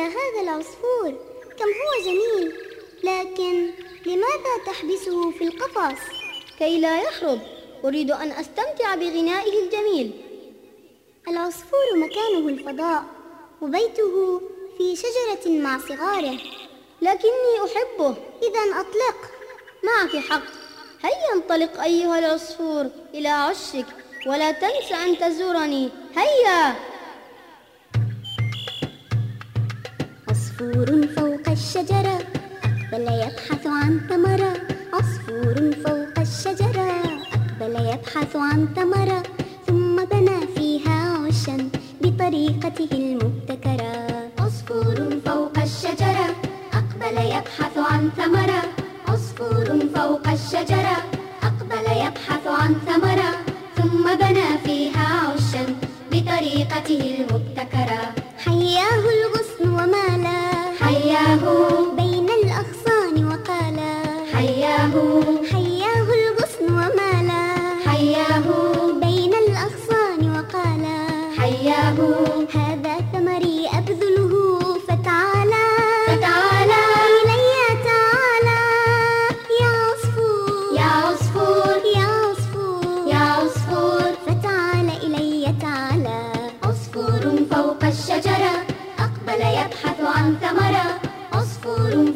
إلى هذا العصفور. كم هو جميل. لكن لماذا تحبسه في القفص؟ كي لا يهرب أريد أن أستمتع بغنائه الجميل. العصفور مكانه الفضاء وبيته في شجرة مع صغاره. لكني أحبه. إذا أطلق. معك حق. هيا انطلق أيها العصفور إلى عشك ولا تنس أن تزورني. هيا! عصفور فوق الشجرة أقبل يبحث عن ثمرة. عصفور فوق الشجرة أقبل يبحث عن ثمرة. ثم بنى فيها عشا بطريقته المبتكرة. عصفور فوق الشجرة أقبل يبحث عن ثمرة. عصفور فوق الشجرة أقبل يبحث عن ثمرة. ثم بنى فيها عشا بطريقته المبتكرة.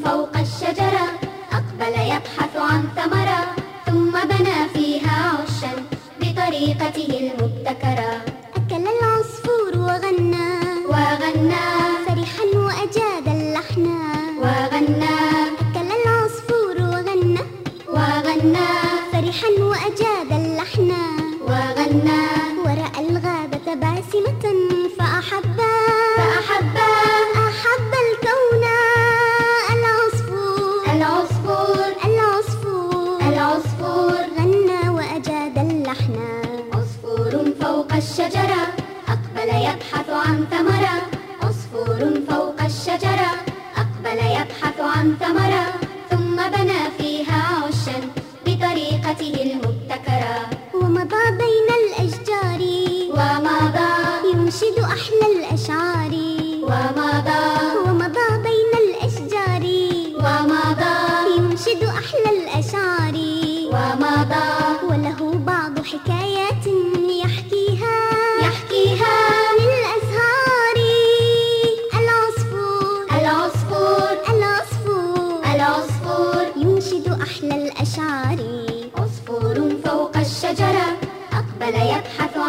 فوق الشجرة أقبل يبحث عن ثمرة ثم بنى فيها عشا بطريقته المبتكرة. فوق الشجرة أقبل يبحث عن ثمرة عصفور فوق الشجرة أقبل يبحث عن ثمرة ثم بنى فيها عشا بطريقته المبتكرة. ومضى بين الأشجار. ومضى ينشد أحلى الأشعار. ومضى ومضى بين الأشجار. ومضى ينشد أحلى الأشعار. ومضى وله بعض حكايات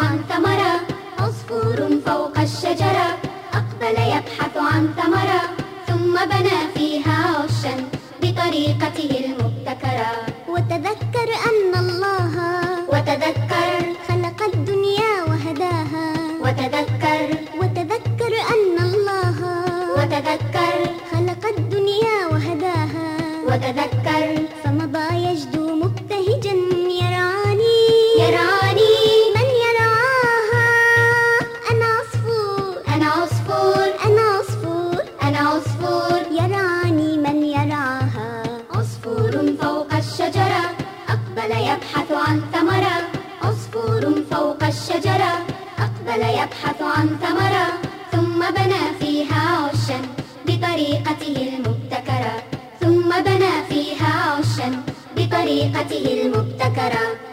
عن ثمرة عصفور فوق الشجرة أقبل يبحث عن ثمرة ثم بنى فيها عشا بطريقته المبتكرة. وتذكر أن الله وتذكر خلق الدنيا وهداها. وتذكر وتذكر أن الله وتذكر خلق الدنيا وهداها. وتذكر يبحث عن ثمرة. عصفور فوق الشجرة. أقبل يبحث عن ثمرة. ثم بنى فيها عشا بطريقته المبتكرة. ثم بنى فيها عشا بطريقته المبتكرة.